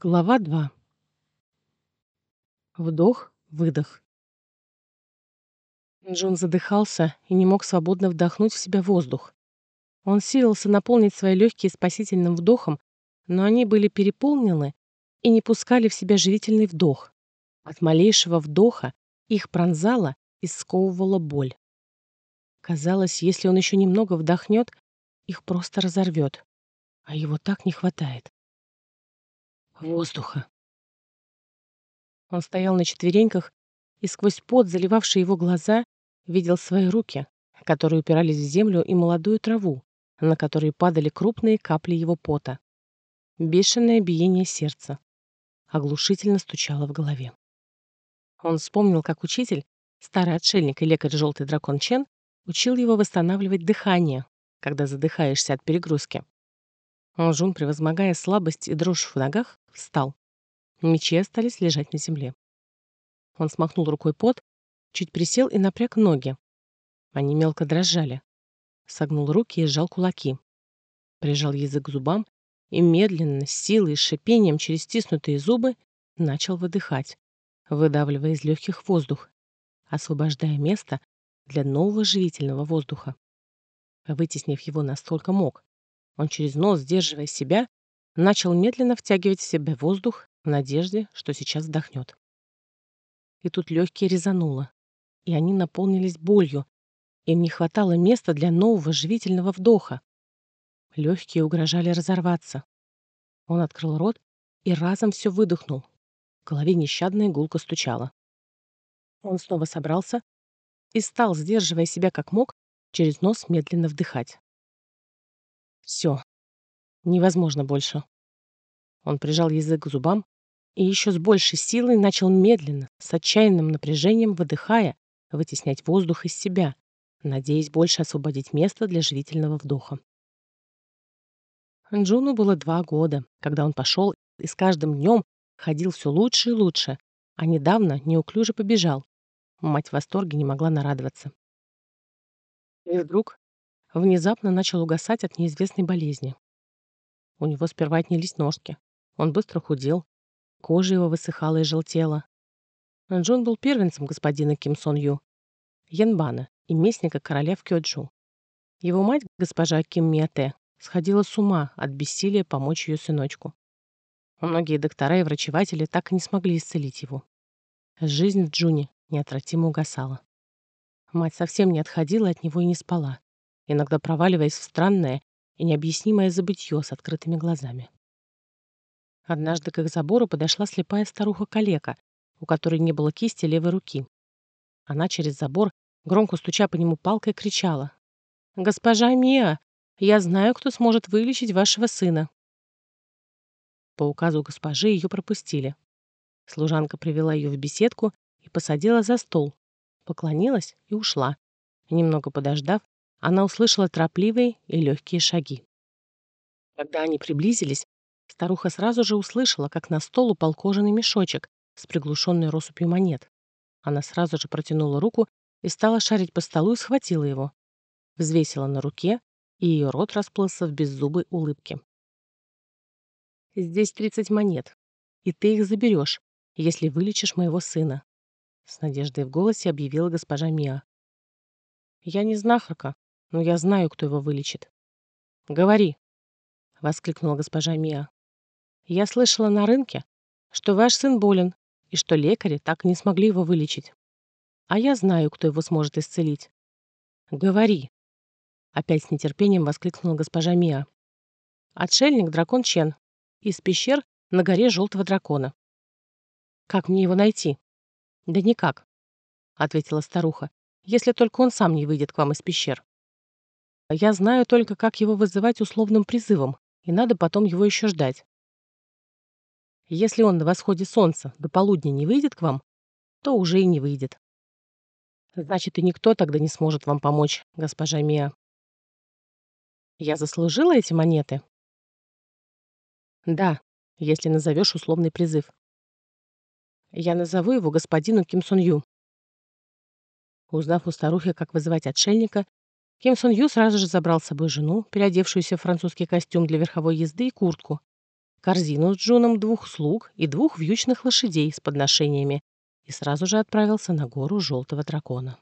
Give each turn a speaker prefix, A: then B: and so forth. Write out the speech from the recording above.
A: Глава 2. Вдох, выдох. Джон задыхался и не мог свободно вдохнуть в себя воздух. Он силился наполнить свои легкие спасительным вдохом, но они были переполнены и не пускали в себя живительный вдох. От малейшего вдоха их пронзала и сковывала боль. Казалось, если он еще немного вдохнет, их просто разорвет, а его так не хватает воздуха. Он стоял на четвереньках и сквозь пот, заливавший его глаза, видел свои руки, которые упирались в землю и молодую траву, на которые падали крупные капли его пота. Бешеное биение сердца оглушительно стучало в голове. Он вспомнил, как учитель, старый отшельник и лекарь Желтый дракон Чен, учил его восстанавливать дыхание, когда задыхаешься от перегрузки. Жун, превозмогая слабость и дрожь в ногах, встал. Мечи остались лежать на земле. Он смахнул рукой пот, чуть присел и напряг ноги. Они мелко дрожали. Согнул руки и сжал кулаки. Прижал язык к зубам и медленно, с силой и шипением через стиснутые зубы начал выдыхать, выдавливая из легких воздух, освобождая место для нового живительного воздуха. Вытеснив его настолько мог, он через нос, сдерживая себя, начал медленно втягивать в себя воздух в надежде, что сейчас вдохнет. И тут легкие резануло, и они наполнились болью. Им не хватало места для нового живительного вдоха. Легкие угрожали разорваться. Он открыл рот и разом все выдохнул. В голове нещадно гулко стучало. Он снова собрался и стал, сдерживая себя как мог, через нос медленно вдыхать. Все. Невозможно больше. Он прижал язык к зубам и еще с большей силой начал медленно, с отчаянным напряжением, выдыхая, вытеснять воздух из себя, надеясь больше освободить место для живительного вдоха. Джуну было два года, когда он пошел и с каждым днем ходил все лучше и лучше, а недавно неуклюже побежал. Мать в восторге не могла нарадоваться. И вдруг внезапно начал угасать от неизвестной болезни. У него сперва отнялись ножки. Он быстро худел. Кожа его высыхала и желтела. Джон был первенцем господина Ким Сон Ю, Янбана и местника короля в Кёджу. Его мать, госпожа Ким Миате, сходила с ума от бессилия помочь ее сыночку. Многие доктора и врачеватели так и не смогли исцелить его. Жизнь в Джуне неотвратимо угасала. Мать совсем не отходила от него и не спала иногда проваливаясь в странное и необъяснимое забытье с открытыми глазами. Однажды к их забору подошла слепая старуха-калека, у которой не было кисти левой руки. Она через забор, громко стуча по нему палкой, кричала. «Госпожа Миа, я знаю, кто сможет вылечить вашего сына». По указу госпожи ее пропустили. Служанка привела ее в беседку и посадила за стол, поклонилась и ушла, немного подождав, она услышала торопливые и легкие шаги. Когда они приблизились, старуха сразу же услышала, как на стол упал кожаный мешочек с приглушенной россыпью монет. Она сразу же протянула руку и стала шарить по столу и схватила его. Взвесила на руке, и ее рот расплылся в беззубой улыбке. «Здесь тридцать монет, и ты их заберешь, если вылечишь моего сына», с надеждой в голосе объявила госпожа Миа. «Я не знахарка, но я знаю, кто его вылечит. Говори, воскликнула госпожа Мия. Я слышала на рынке, что ваш сын болен и что лекари так и не смогли его вылечить. А я знаю, кто его сможет исцелить. Говори, опять с нетерпением воскликнула госпожа Мия. Отшельник дракон Чен из пещер на горе Желтого дракона. Как мне его найти? Да никак, ответила старуха, если только он сам не выйдет к вам из пещер. Я знаю только, как его вызывать условным призывом, и надо потом его еще ждать. Если он на восходе солнца до полудня не выйдет к вам, то уже и не выйдет. Значит, и никто тогда не сможет вам помочь, госпожа Мия. Я заслужила эти монеты? Да, если назовешь условный призыв. Я назову его господину Ким Сон Ю. Узнав у старухи, как вызывать отшельника, Ким Сон Ю сразу же забрал с собой жену, переодевшуюся в французский костюм для верховой езды и куртку, корзину с Джуном двух слуг и двух вьючных лошадей с подношениями и сразу же отправился на гору Желтого Дракона.